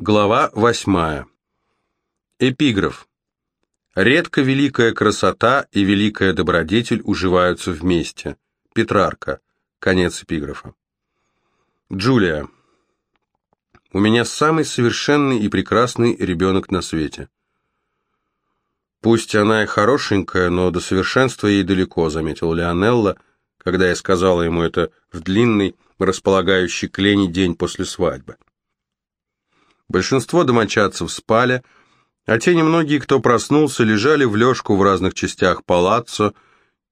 Глава восьмая. Эпиграф. Редко великая красота и великая добродетель уживаются вместе. Петрарка. Конец эпиграфа. Джулия. У меня самый совершенный и прекрасный ребенок на свете. Пусть она и хорошенькая, но до совершенства ей далеко, заметил Леонелла, когда я сказала ему это в длинный, располагающий к лени день после свадьбы. Большинство домочадцев спали, а те немногие, кто проснулся, лежали в лёжку в разных частях палаццо,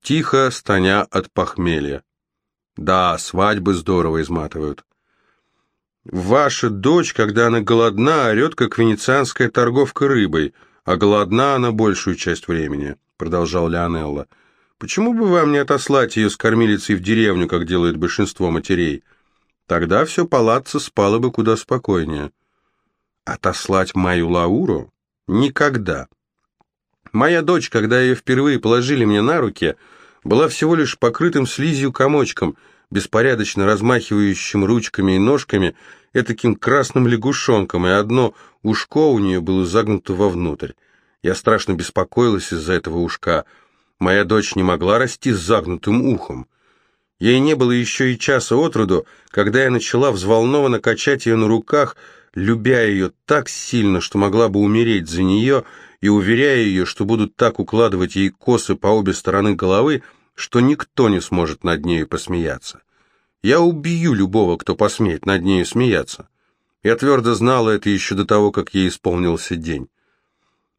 тихо стоня от похмелья. Да, свадьбы здорово изматывают. Ваша дочь, когда она голодна, орет, как венецианская торговка рыбой, а голодна она большую часть времени, продолжал Леонелло. Почему бы вам не отослать ее с кормилицей в деревню, как делает большинство матерей? Тогда все палаццо спало бы куда спокойнее. Отослать мою Лауру? Никогда. Моя дочь, когда ее впервые положили мне на руки, была всего лишь покрытым слизью комочком, беспорядочно размахивающим ручками и ножками, этаким красным лягушонком, и одно ушко у нее было загнуто вовнутрь. Я страшно беспокоилась из-за этого ушка. Моя дочь не могла расти с загнутым ухом. Ей не было еще и часа от роду, когда я начала взволнованно качать ее на руках, любя ее так сильно, что могла бы умереть за нее, и уверяя ее, что будут так укладывать ей косы по обе стороны головы, что никто не сможет над нею посмеяться. Я убью любого, кто посмеет над нею смеяться. Я твердо знала это еще до того, как ей исполнился день.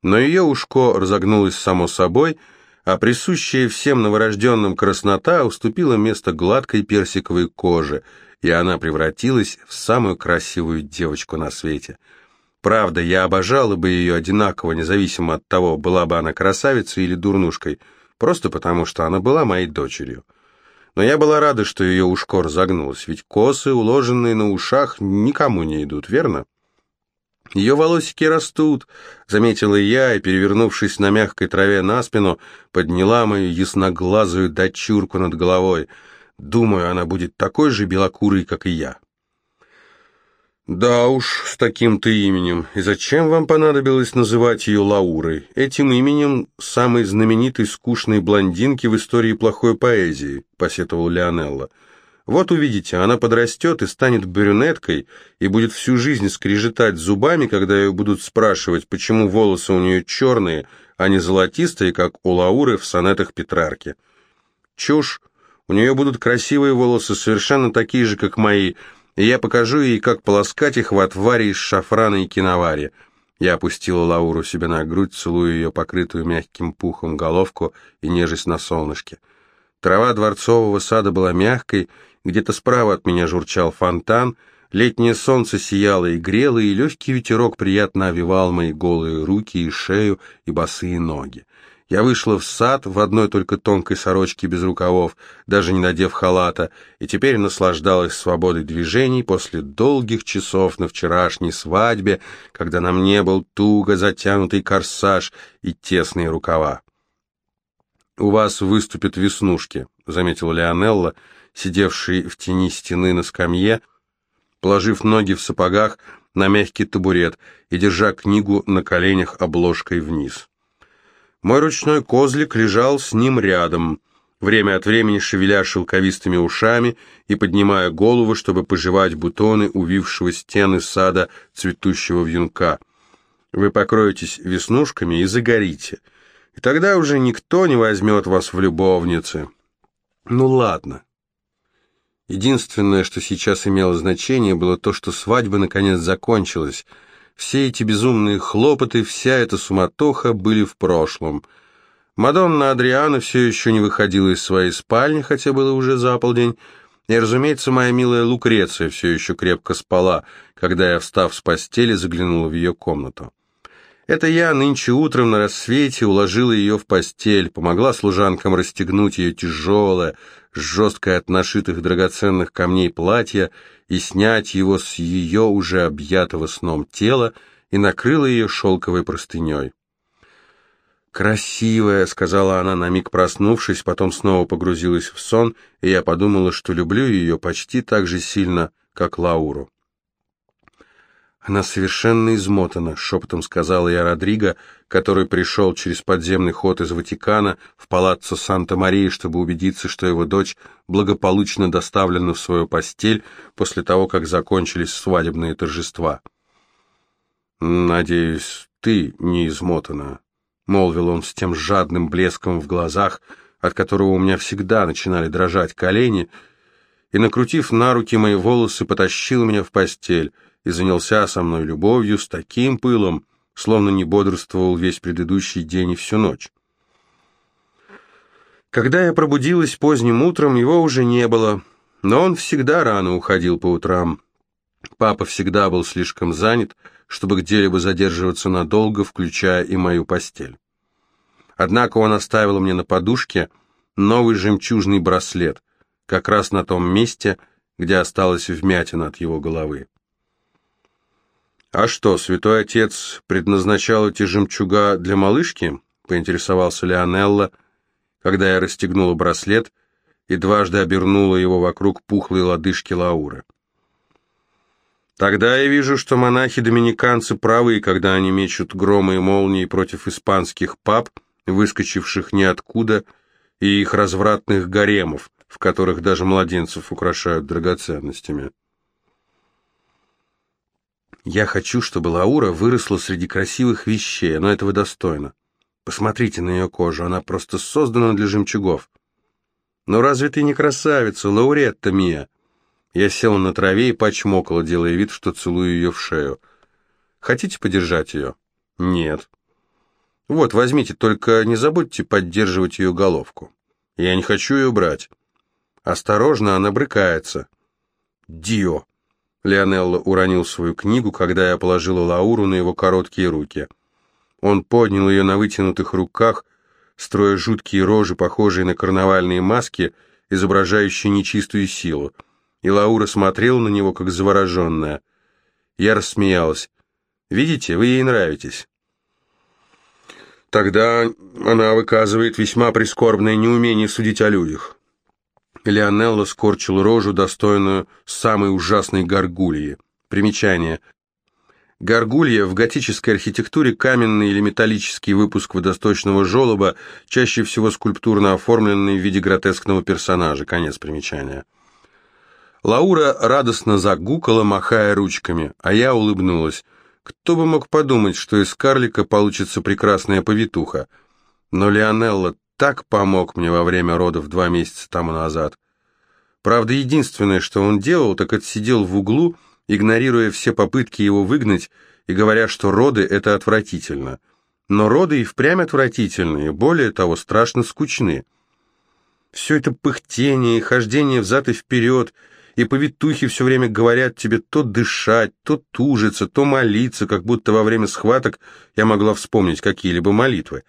Но ее ушко разогнулось само собой, а присущая всем новорожденным краснота уступила место гладкой персиковой коже – и она превратилась в самую красивую девочку на свете. Правда, я обожала бы ее одинаково, независимо от того, была бы она красавицей или дурнушкой, просто потому что она была моей дочерью. Но я была рада, что ее ушко разогнулось, ведь косы, уложенные на ушах, никому не идут, верно? Ее волосики растут, заметила я, и, перевернувшись на мягкой траве на спину, подняла мою ясноглазую дочурку над головой — Думаю, она будет такой же белокурой, как и я. Да уж, с таким-то именем. И зачем вам понадобилось называть ее Лаурой? Этим именем самой знаменитой скучной блондинки в истории плохой поэзии, посетовал Леонелло. Вот увидите, она подрастет и станет брюнеткой, и будет всю жизнь скрежетать зубами, когда ее будут спрашивать, почему волосы у нее черные, а не золотистые, как у Лауры в сонетах Петрарки. Чушь, у нее будут красивые волосы, совершенно такие же, как мои, и я покажу ей, как полоскать их в отваре из шафрана и киновари. Я опустила Лауру себе на грудь, целуя ее покрытую мягким пухом головку и нежесть на солнышке. Трава дворцового сада была мягкой, где-то справа от меня журчал фонтан, летнее солнце сияло и грело, и легкий ветерок приятно овивал мои голые руки и шею и босые ноги. Я вышла в сад в одной только тонкой сорочке без рукавов, даже не надев халата, и теперь наслаждалась свободой движений после долгих часов на вчерашней свадьбе, когда на мне был туго затянутый корсаж и тесные рукава. «У вас выступят веснушки», — заметил Леонелла, сидевший в тени стены на скамье, положив ноги в сапогах на мягкий табурет и держа книгу на коленях обложкой вниз. Мой ручной козлик лежал с ним рядом, время от времени шевеля шелковистыми ушами и поднимая голову, чтобы пожевать бутоны увившего стены сада цветущего вьюнка. Вы покроетесь веснушками и загорите, и тогда уже никто не возьмет вас в любовницы. Ну ладно. Единственное, что сейчас имело значение, было то, что свадьба наконец закончилась — все эти безумные хлопоты, вся эта суматоха были в прошлом. Мадонна Адриана все еще не выходила из своей спальни, хотя было уже за полдень, и, разумеется, моя милая Лукреция все еще крепко спала, когда я, встав с постели, заглянула в ее комнату. Это я нынче утром на рассвете уложила ее в постель, помогла служанкам расстегнуть ее тяжелое, жесткое от нашитых драгоценных камней платье и снять его с ее уже объятого сном тела и накрыла ее шелковой простыней. «Красивая», — сказала она, на миг проснувшись, потом снова погрузилась в сон, и я подумала, что люблю ее почти так же сильно, как Лауру. Она совершенно измотана, шепотом сказала я Родриго, который пришел через подземный ход из Ватикана в палаццо Санта-Марии, чтобы убедиться, что его дочь благополучно доставлена в свою постель после того, как закончились свадебные торжества. «Надеюсь, ты не измотана», — молвил он с тем жадным блеском в глазах, от которого у меня всегда начинали дрожать колени, и, накрутив на руки мои волосы, потащил меня в постель и занялся со мной любовью с таким пылом, словно не бодрствовал весь предыдущий день и всю ночь. Когда я пробудилась поздним утром, его уже не было, но он всегда рано уходил по утрам. Папа всегда был слишком занят, чтобы где-либо задерживаться надолго, включая и мою постель. Однако он оставил мне на подушке новый жемчужный браслет, как раз на том месте, где осталась вмятина от его головы. «А что, святой отец предназначал эти жемчуга для малышки?» — поинтересовался Леонелло, когда я расстегнула браслет и дважды обернула его вокруг пухлой лодыжки Лауры. Тогда я вижу, что монахи-доминиканцы правы, когда они мечут громы и молнии против испанских пап, выскочивших ниоткуда, и их развратных гаремов, в которых даже младенцев украшают драгоценностями. Я хочу, чтобы Лаура выросла среди красивых вещей, но этого достойно. Посмотрите на ее кожу, она просто создана для жемчугов. Но разве ты не красавица, Лауретта Мия? Я села на траве и почмокала, делая вид, что целую ее в шею. «Хотите подержать ее?» «Нет». «Вот, возьмите, только не забудьте поддерживать ее головку. Я не хочу ее брать». «Осторожно, она брыкается». «Дио!» Леонелло уронил свою книгу, когда я положила Лауру на его короткие руки. Он поднял ее на вытянутых руках, строя жуткие рожи, похожие на карнавальные маски, изображающие нечистую силу и Лаура смотрела на него, как завороженная. Я рассмеялась. «Видите, вы ей нравитесь». Тогда она выказывает весьма прискорбное неумение судить о людях. Леонелло скорчил рожу, достойную самой ужасной горгульи. Примечание. Горгулья в готической архитектуре каменный или металлический выпуск водосточного желоба, чаще всего скульптурно оформленный в виде гротескного персонажа. Конец примечания. Лаура радостно загукала, махая ручками, а я улыбнулась. Кто бы мог подумать, что из карлика получится прекрасная повитуха. Но Леонелло так помог мне во время родов два месяца тому назад. Правда, единственное, что он делал, так это сидел в углу, игнорируя все попытки его выгнать и говоря, что роды — это отвратительно. Но роды и впрямь отвратительные, более того, страшно скучны. Все это пыхтение и хождение взад и вперед — и повитухи все время говорят тебе то дышать, то тужиться, то молиться, как будто во время схваток я могла вспомнить какие-либо молитвы.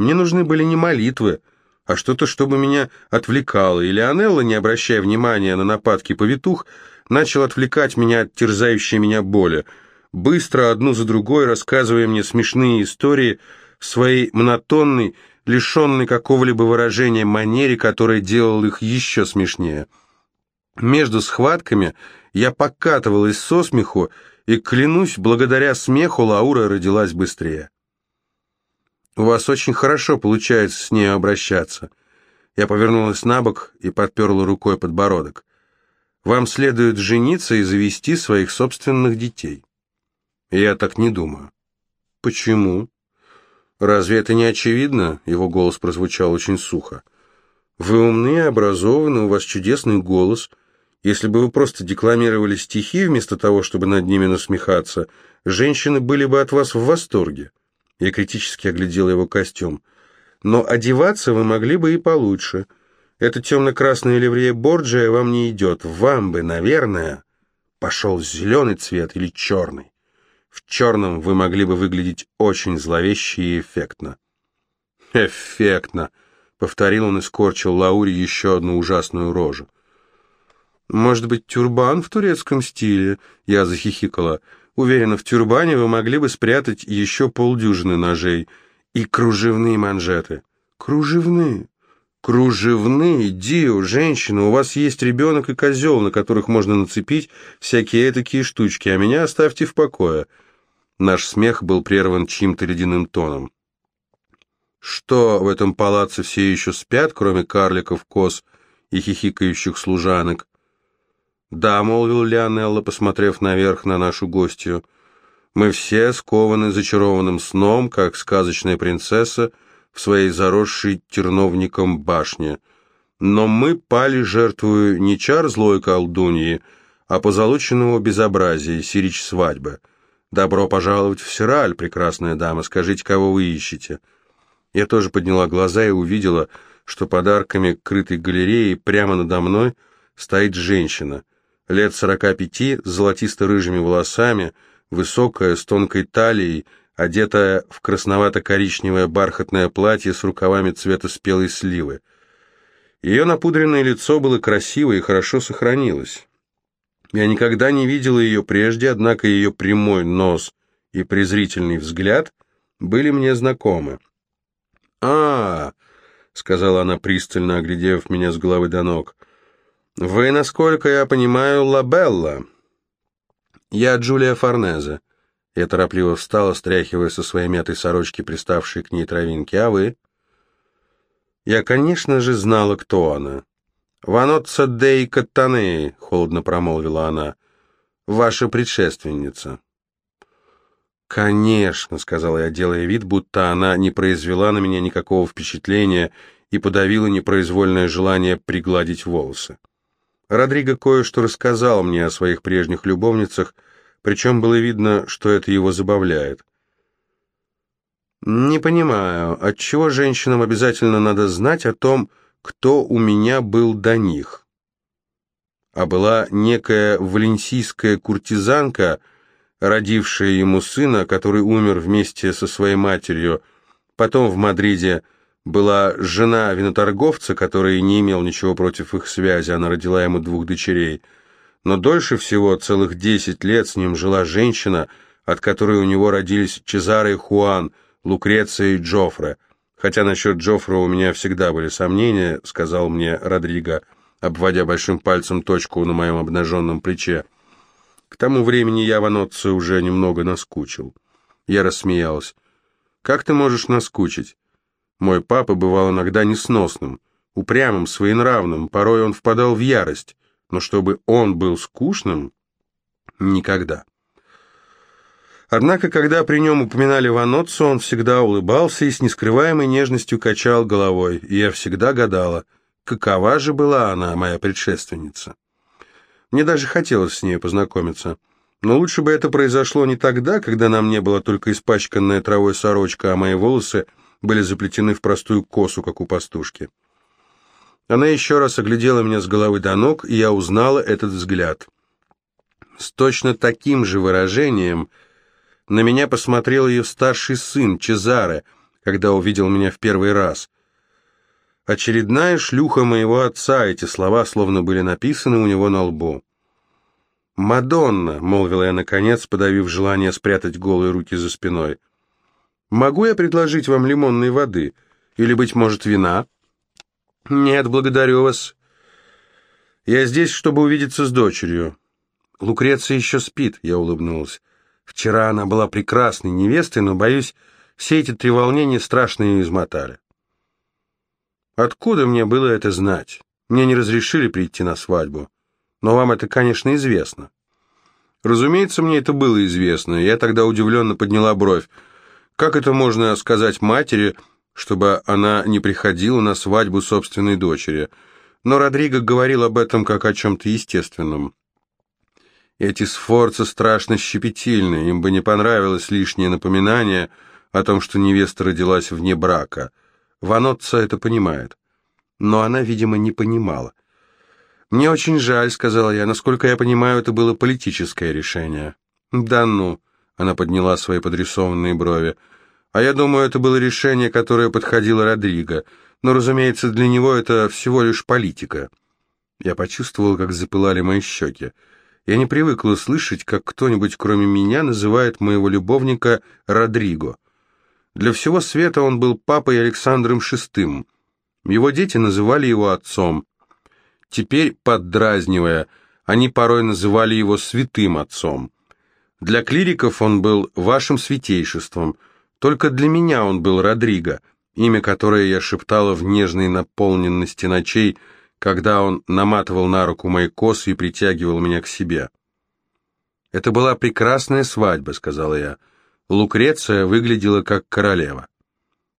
Мне нужны были не молитвы, а что-то, чтобы меня отвлекало, и Леонелла, не обращая внимания на нападки повитух, начал отвлекать меня от терзающей меня боли, быстро одну за другой рассказывая мне смешные истории в своей монотонной, лишенной какого-либо выражения манере, которая делала их еще смешнее. Между схватками я покатывалась со смеху, и, клянусь, благодаря смеху Лаура родилась быстрее. «У вас очень хорошо получается с ней обращаться». Я повернулась на бок и подперла рукой подбородок. «Вам следует жениться и завести своих собственных детей». «Я так не думаю». «Почему?» «Разве это не очевидно?» Его голос прозвучал очень сухо. «Вы умны, образованы, у вас чудесный голос. Если бы вы просто декламировали стихи вместо того, чтобы над ними насмехаться, женщины были бы от вас в восторге. Я критически оглядел его костюм. Но одеваться вы могли бы и получше. Эта темно-красная ливрея Борджия вам не идет. Вам бы, наверное, пошел зеленый цвет или черный. В черном вы могли бы выглядеть очень зловеще и эффектно. «Эффектно», — повторил он и скорчил Лауре еще одну ужасную рожу. «Может быть, тюрбан в турецком стиле?» Я захихикала. «Уверена, в тюрбане вы могли бы спрятать еще полдюжины ножей и кружевные манжеты». «Кружевные? Кружевные, Дио, женщина, у вас есть ребенок и козел, на которых можно нацепить всякие такие штучки, а меня оставьте в покое. Наш смех был прерван чьим-то ледяным тоном. Что, в этом палаце все еще спят, кроме карликов, коз и хихикающих служанок? Да, молвил Леонелло, посмотрев наверх на нашу гостью. Мы все скованы зачарованным сном, как сказочная принцесса в своей заросшей терновником башне. Но мы пали жертвою не чар злой колдуньи, а позолоченного безобразия, сирич свадьбы. Добро пожаловать в Сираль, прекрасная дама, скажите, кого вы ищете?» Я тоже подняла глаза и увидела, что подарками крытой галереи прямо надо мной стоит женщина, лет сорока пяти, с золотисто-рыжими волосами, высокая, с тонкой талией, одетая в красновато-коричневое бархатное платье с рукавами цвета спелой сливы. Ее напудренное лицо было красиво и хорошо сохранилось. Я никогда не видела ее прежде, однако ее прямой нос и презрительный взгляд были мне знакомы. «А, — сказала она, пристально оглядев меня с головы до ног, — вы, насколько я понимаю, Лабелла. Я Джулия Форнезе. Я торопливо встала, стряхивая со своей мятой сорочки приставшие к ней травинки. А вы? Я, конечно же, знала, кто она. «Ваноцца Дей Каттанеи», — холодно промолвила она, — «ваша предшественница». «Конечно», — сказала я, делая вид, будто она не произвела на меня никакого впечатления и подавила непроизвольное желание пригладить волосы. Родриго кое-что рассказал мне о своих прежних любовницах, причем было видно, что это его забавляет. «Не понимаю, отчего женщинам обязательно надо знать о том, кто у меня был до них?» А была некая валенсийская куртизанка, родившая ему сына, который умер вместе со своей матерью. Потом в Мадриде была жена виноторговца, который не имел ничего против их связи, она родила ему двух дочерей. Но дольше всего, целых десять лет, с ним жила женщина, от которой у него родились Чезаро и Хуан, Лукреция и Джофре. Хотя насчет Джофре у меня всегда были сомнения, сказал мне Родриго, обводя большим пальцем точку на моем обнаженном плече. К тому времени я в уже немного наскучил. Я рассмеялась. «Как ты можешь наскучить?» Мой папа бывал иногда несносным, упрямым, своенравным, порой он впадал в ярость, но чтобы он был скучным — никогда. Однако, когда при нем упоминали Ваноццо, он всегда улыбался и с нескрываемой нежностью качал головой, и я всегда гадала, какова же была она, моя предшественница. Мне даже хотелось с ней познакомиться. Но лучше бы это произошло не тогда, когда на мне была только испачканная травой сорочка, а мои волосы были заплетены в простую косу, как у пастушки. Она еще раз оглядела меня с головы до ног, и я узнала этот взгляд. С точно таким же выражением на меня посмотрел ее старший сын, Чезаре, когда увидел меня в первый раз — Очередная шлюха моего отца, эти слова словно были написаны у него на лбу. «Мадонна», — молвила я наконец, подавив желание спрятать голые руки за спиной. «Могу я предложить вам лимонной воды? Или, быть может, вина?» «Нет, благодарю вас. Я здесь, чтобы увидеться с дочерью». «Лукреция еще спит», — я улыбнулась. «Вчера она была прекрасной невестой, но, боюсь, все эти три волнения страшно ее измотали». Откуда мне было это знать? Мне не разрешили прийти на свадьбу. Но вам это, конечно, известно. Разумеется, мне это было известно, я тогда удивленно подняла бровь. Как это можно сказать матери, чтобы она не приходила на свадьбу собственной дочери? Но Родриго говорил об этом как о чем-то естественном. Эти сфорцы страшно щепетильны, им бы не понравилось лишнее напоминание о том, что невеста родилась вне брака. Ванотца это понимает. Но она, видимо, не понимала. «Мне очень жаль», — сказала я. «Насколько я понимаю, это было политическое решение». «Да ну», — она подняла свои подрисованные брови. «А я думаю, это было решение, которое подходило Родриго. Но, разумеется, для него это всего лишь политика». Я почувствовал, как запылали мои щеки. Я не привыкла слышать, как кто-нибудь, кроме меня, называет моего любовника Родриго. Для всего света он был папой Александром VI. Его дети называли его отцом. Теперь, поддразнивая, они порой называли его святым отцом. Для клириков он был вашим святейшеством, только для меня он был Родриго, имя которое я шептала в нежной наполненности ночей, когда он наматывал на руку мои косы и притягивал меня к себе. «Это была прекрасная свадьба», — сказала я. Лукреция выглядела как королева.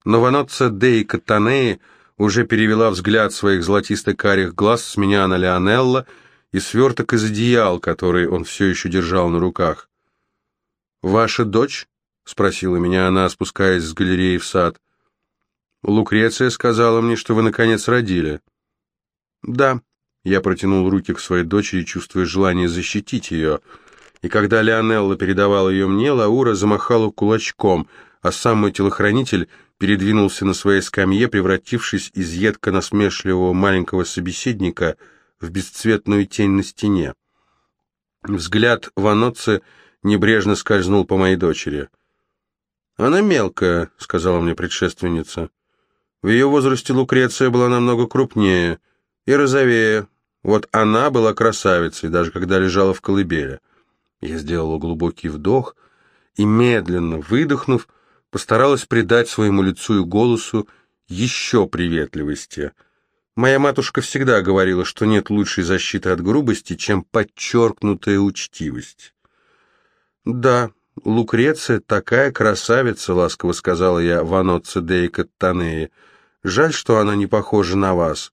Но Ваноцца Деи Катанеи уже перевела взгляд своих золотисто-карих глаз с меня на Леонелла и сверток из одеял, который он все еще держал на руках. «Ваша дочь?» — спросила меня она, спускаясь с галереи в сад. «Лукреция сказала мне, что вы, наконец, родили». «Да», — я протянул руки к своей дочери, чувствуя желание защитить ее. И когда Леонелла передавала ее мне, Лаура замахала кулачком, а сам мой телохранитель передвинулся на своей скамье, превратившись из едко насмешливого маленького собеседника в бесцветную тень на стене. Взгляд Ваноцци небрежно скользнул по моей дочери. «Она мелкая», — сказала мне предшественница. В ее возрасте Лукреция была намного крупнее и розовее. Вот она была красавицей, даже когда лежала в колыбели. Я сделала глубокий вдох и, медленно выдохнув, постаралась придать своему лицу и голосу еще приветливости. Моя матушка всегда говорила, что нет лучшей защиты от грубости, чем подчеркнутая учтивость. «Да, Лукреция такая красавица», — ласково сказала я Ваноце Деи Каттанеи. «Жаль, что она не похожа на вас.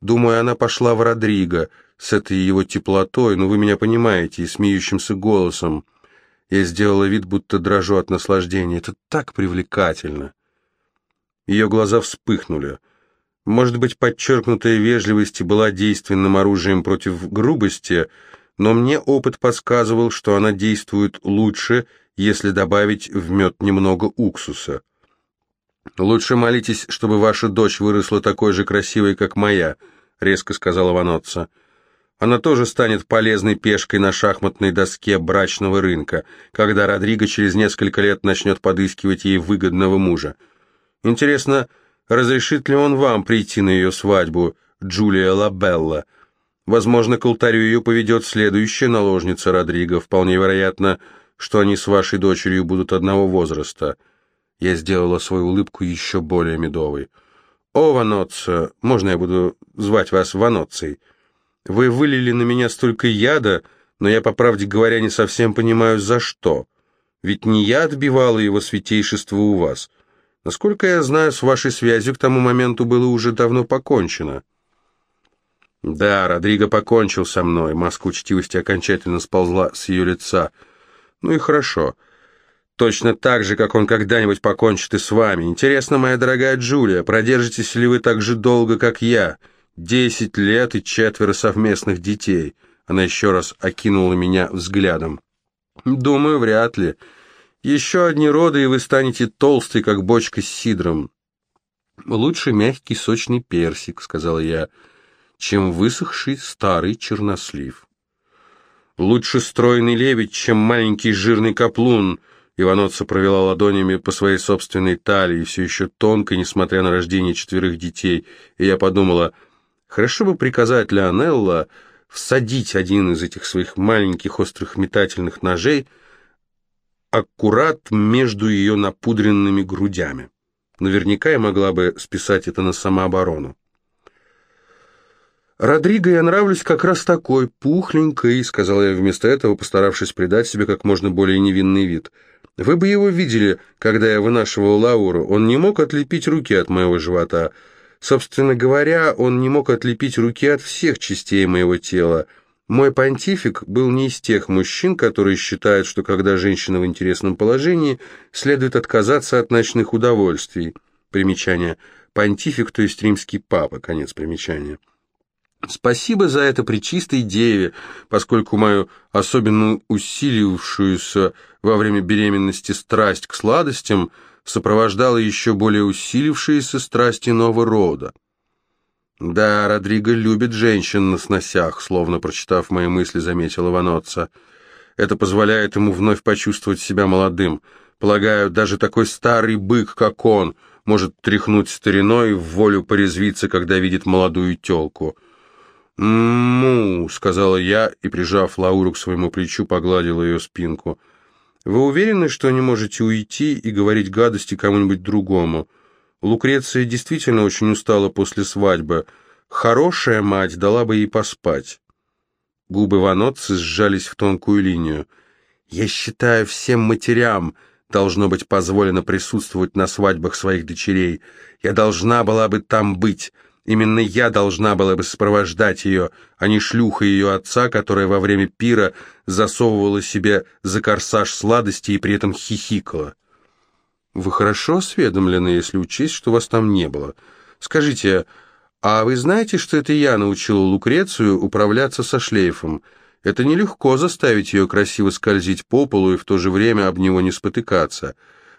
Думаю, она пошла в Родриго с этой его теплотой, но вы меня понимаете, и смеющимся голосом. Я сделала вид, будто дрожу от наслаждения. Это так привлекательно. Ее глаза вспыхнули. Может быть, подчеркнутая вежливость была действенным оружием против грубости, но мне опыт подсказывал, что она действует лучше, если добавить в мед немного уксуса. «Лучше молитесь, чтобы ваша дочь выросла такой же красивой, как моя», — резко сказала Ваноцца. Она тоже станет полезной пешкой на шахматной доске брачного рынка, когда Родриго через несколько лет начнет подыскивать ей выгодного мужа. Интересно, разрешит ли он вам прийти на ее свадьбу, Джулия Лабелла? Возможно, к алтарю ее поведет следующая наложница Родриго. Вполне вероятно, что они с вашей дочерью будут одного возраста. Я сделала свою улыбку еще более медовой. «О, Ваноцца, можно я буду звать вас Ваноццей?» Вы вылили на меня столько яда, но я, по правде говоря, не совсем понимаю, за что. Ведь не я отбивала его святейшество у вас. Насколько я знаю, с вашей связью к тому моменту было уже давно покончено. Да, Родриго покончил со мной. Маска учтивости окончательно сползла с ее лица. Ну и хорошо. Точно так же, как он когда-нибудь покончит и с вами. Интересно, моя дорогая Джулия, продержитесь ли вы так же долго, как я?» Десять лет и четверо совместных детей. Она еще раз окинула меня взглядом. Думаю, вряд ли. Еще одни роды, и вы станете толстый, как бочка с сидром. Лучше мягкий сочный персик, сказала я, чем высохший старый чернослив. Лучше стройный лебедь, чем маленький жирный каплун. Иваноца провела ладонями по своей собственной талии, все еще тонко, несмотря на рождение четверых детей, и я подумала, Хорошо бы приказать Леонелло всадить один из этих своих маленьких острых метательных ножей аккурат между ее напудренными грудями. Наверняка я могла бы списать это на самооборону. «Родриго я нравлюсь как раз такой, пухленькой», — сказал я вместо этого, постаравшись придать себе как можно более невинный вид. «Вы бы его видели, когда я вынашивал Лауру. Он не мог отлепить руки от моего живота». Собственно говоря, он не мог отлепить руки от всех частей моего тела. Мой понтифик был не из тех мужчин, которые считают, что когда женщина в интересном положении, следует отказаться от ночных удовольствий. Примечание. Понтифик, то есть римский папа. Конец примечания. Спасибо за это причистой деве, поскольку мою особенно усилившуюся во время беременности страсть к сладостям – сопровождала еще более усилившиеся страсти нового рода. «Да, Родриго любит женщин на сносях», словно прочитав мои мысли, заметила Ваноца. «Это позволяет ему вновь почувствовать себя молодым. Полагаю, даже такой старый бык, как он, может тряхнуть стариной, в волю порезвиться, когда видит молодую тёлку. «Му», — сказала я и, прижав Лауру к своему плечу, погладила ее спинку. «Вы уверены, что не можете уйти и говорить гадости кому-нибудь другому? Лукреция действительно очень устала после свадьбы. Хорошая мать дала бы ей поспать». Губы Ванотцы сжались в тонкую линию. «Я считаю, всем матерям должно быть позволено присутствовать на свадьбах своих дочерей. Я должна была бы там быть. Именно я должна была бы сопровождать ее, а не шлюха ее отца, которая во время пира засовывала себе за корсаж сладости и при этом хихикала. Вы хорошо осведомлены, если учесть, что вас там не было. Скажите, а вы знаете, что это я научила Лукрецию управляться со шлейфом? Это нелегко заставить ее красиво скользить по полу и в то же время об него не спотыкаться.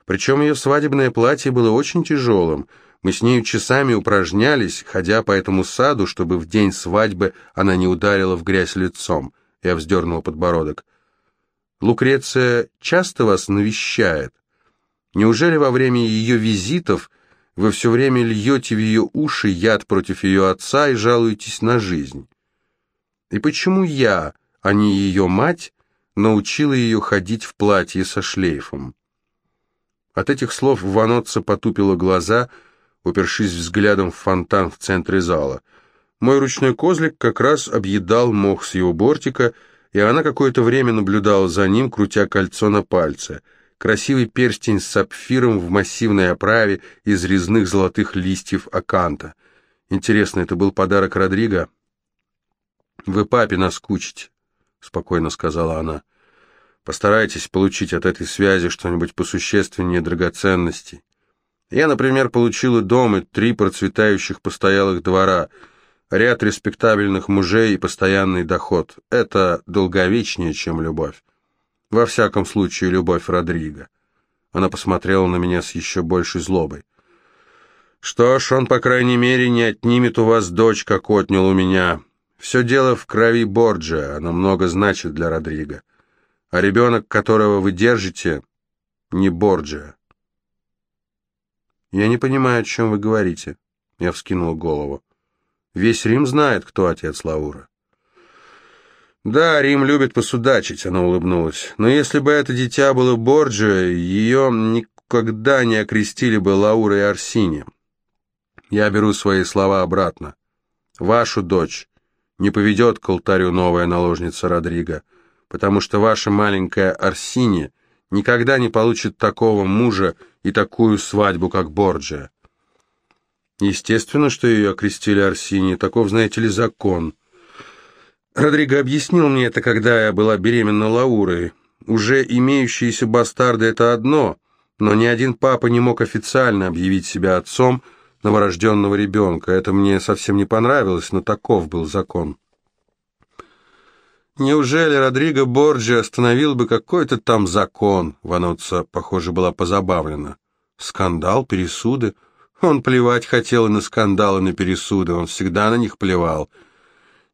Причем ее свадебное платье было очень тяжелым. Мы с нею часами упражнялись, ходя по этому саду, чтобы в день свадьбы она не ударила в грязь лицом. Я вздернул подбородок. «Лукреция часто вас навещает? Неужели во время ее визитов вы все время льете в ее уши яд против ее отца и жалуетесь на жизнь? И почему я...» а не ее мать, научила ее ходить в платье со шлейфом. От этих слов Ванотца потупила глаза, упершись взглядом в фонтан в центре зала. Мой ручной козлик как раз объедал мох с его бортика, и она какое-то время наблюдала за ним, крутя кольцо на пальце. Красивый перстень с сапфиром в массивной оправе из резных золотых листьев аканта. Интересно, это был подарок Родриго? «Вы папе наскучите», — спокойно сказала она. «Постарайтесь получить от этой связи что-нибудь посущественнее драгоценностей. Я, например, получила дом и три процветающих постоялых двора, ряд респектабельных мужей и постоянный доход. Это долговечнее, чем любовь. Во всяком случае, любовь Родриго». Она посмотрела на меня с еще большей злобой. «Что ж, он, по крайней мере, не отнимет у вас дочь, как отнял у меня. Все дело в крови Борджа, оно много значит для Родриго. А ребенок, которого вы держите, не Борджа. Я не понимаю, о чем вы говорите. Я вскинул голову. Весь Рим знает, кто отец Лаура. Да, Рим любит посудачить, она улыбнулась. Но если бы это дитя было Борджа, ее никогда не окрестили бы Лаура и Арсини. Я беру свои слова обратно. Вашу дочь не поведет к алтарю новая наложница Родриго, потому что ваша маленькая Арсини никогда не получит такого мужа и такую свадьбу, как Борджия. Естественно, что ее окрестили Арсини, таков, знаете ли, закон. Родриго объяснил мне это, когда я была беременна Лаурой. Уже имеющиеся бастарды — это одно, но ни один папа не мог официально объявить себя отцом — новорожденного ребенка. Это мне совсем не понравилось, но таков был закон. Неужели Родриго Борджи остановил бы какой-то там закон? Вануца, похоже, была позабавлена. Скандал, пересуды. Он плевать хотел и на скандалы, и на пересуды. Он всегда на них плевал.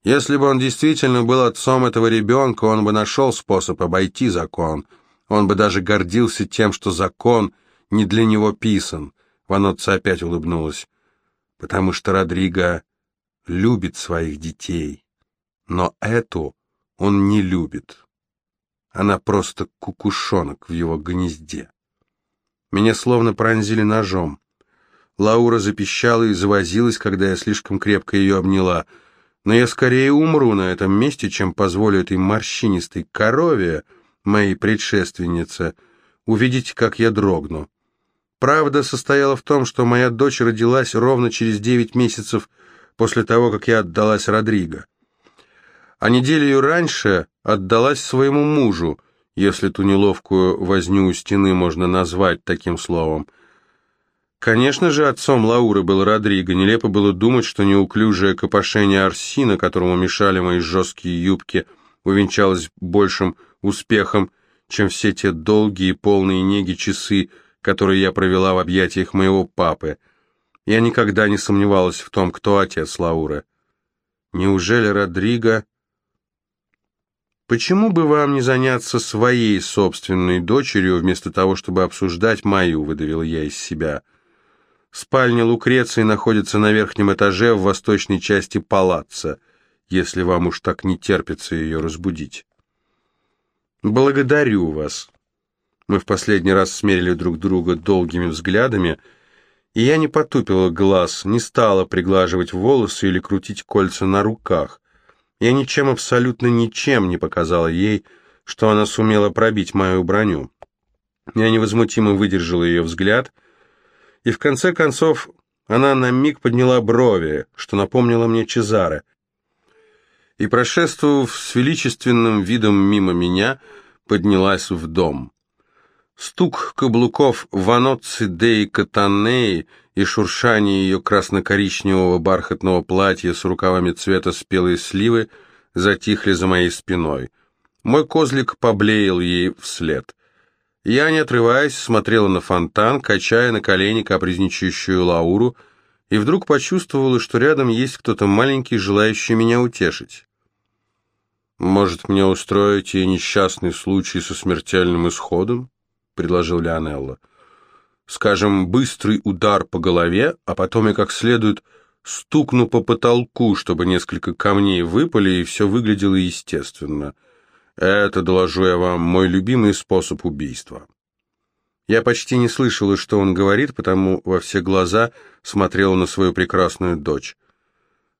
Если бы он действительно был отцом этого ребенка, он бы нашел способ обойти закон. Он бы даже гордился тем, что закон не для него писан. Ванотца опять улыбнулась. «Потому что Родриго любит своих детей, но эту он не любит. Она просто кукушонок в его гнезде. Меня словно пронзили ножом. Лаура запищала и завозилась, когда я слишком крепко ее обняла. Но я скорее умру на этом месте, чем позволю этой морщинистой корове, моей предшественнице, увидеть, как я дрогну. Правда состояла в том, что моя дочь родилась ровно через девять месяцев после того, как я отдалась Родриго. А неделю раньше отдалась своему мужу, если ту неловкую возню у стены можно назвать таким словом. Конечно же, отцом Лауры был Родриго. Нелепо было думать, что неуклюжее копошение Арсина, которому мешали мои жесткие юбки, увенчалось большим успехом, чем все те долгие, полные неги часы, который я провела в объятиях моего папы. Я никогда не сомневалась в том, кто отец Лауры. Неужели Родриго... Почему бы вам не заняться своей собственной дочерью, вместо того, чтобы обсуждать мою, выдавила я из себя. Спальня Лукреции находится на верхнем этаже в восточной части палаца, если вам уж так не терпится ее разбудить. Благодарю вас. Мы в последний раз смерили друг друга долгими взглядами, и я не потупила глаз, не стала приглаживать волосы или крутить кольца на руках. Я ничем, абсолютно ничем не показала ей, что она сумела пробить мою броню. Я невозмутимо выдержала ее взгляд, и в конце концов она на миг подняла брови, что напомнило мне Чезаре. И, прошествовав с величественным видом мимо меня, поднялась в дом. Стук каблуков Ваноцци Деи Катанеи и шуршание ее красно-коричневого бархатного платья с рукавами цвета спелой сливы затихли за моей спиной. Мой козлик поблеял ей вслед. Я, не отрываясь, смотрела на фонтан, качая на колени капризничающую Лауру, и вдруг почувствовала, что рядом есть кто-то маленький, желающий меня утешить. «Может, мне устроить ей несчастный случай со смертельным исходом?» — предложил Леонелло. «Скажем, быстрый удар по голове, а потом я как следует стукну по потолку, чтобы несколько камней выпали, и все выглядело естественно. Это, доложу я вам, мой любимый способ убийства». Я почти не слышала, что он говорит, потому во все глаза смотрела на свою прекрасную дочь.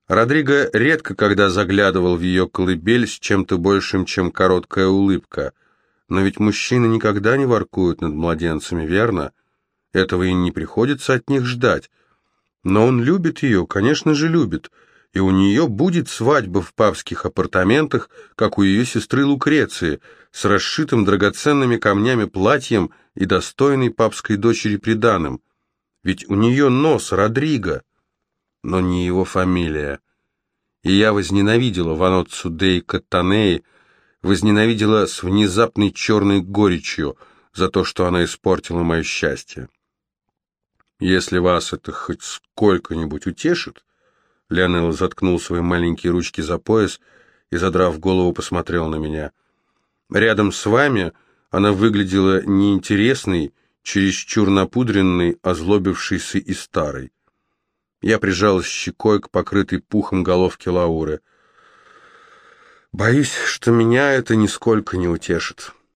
Родриго редко когда заглядывал в ее колыбель с чем-то большим, чем короткая улыбка — но ведь мужчины никогда не воркуют над младенцами, верно? Этого и не приходится от них ждать. Но он любит ее, конечно же любит, и у нее будет свадьба в папских апартаментах, как у ее сестры Лукреции, с расшитым драгоценными камнями платьем и достойной папской дочери приданым. Ведь у нее нос Родриго, но не его фамилия. И я возненавидела Ваноццу Дей Каттанеи, возненавидела с внезапной черной горечью за то, что она испортила мое счастье. Если вас это хоть сколько-нибудь утешит, Леонелло заткнул свои маленькие ручки за пояс и, задрав голову, посмотрел на меня. Рядом с вами она выглядела неинтересной, чересчур напудренной, озлобившейся и старой. Я прижалась щекой к покрытой пухом головке Лауры — Боюсь, что меня это нисколько не утешит.